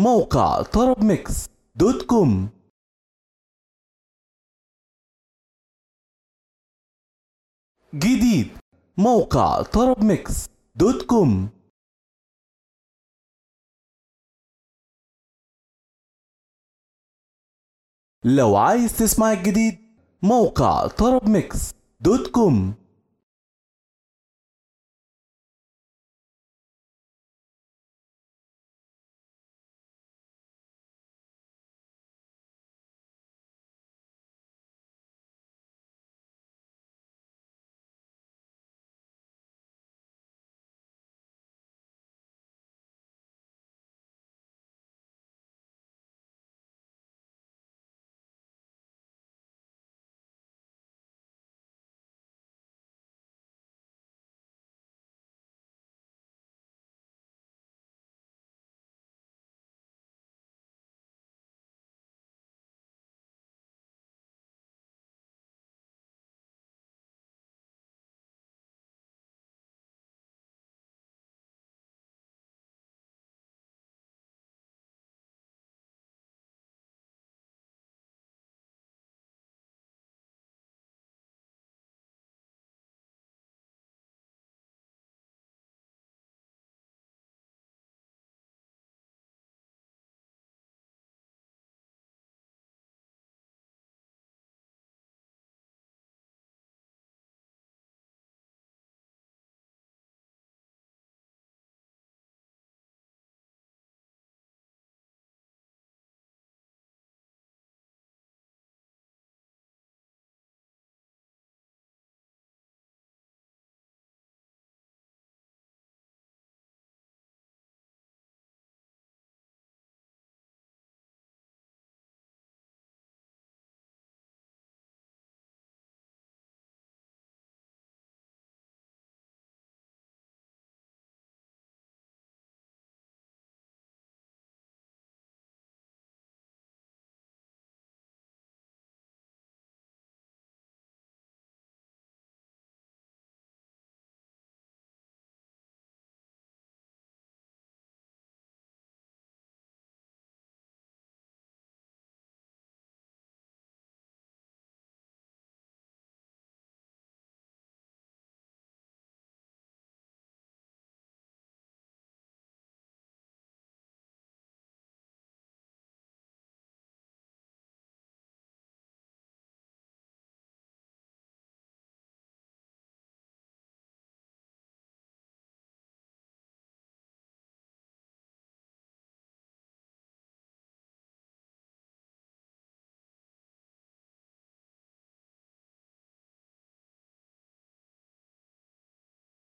موقع طرب mix dot com. جديد. موقع طرب mix dot com. لو عايز تسمع الجديد موقع طرب mix dot com.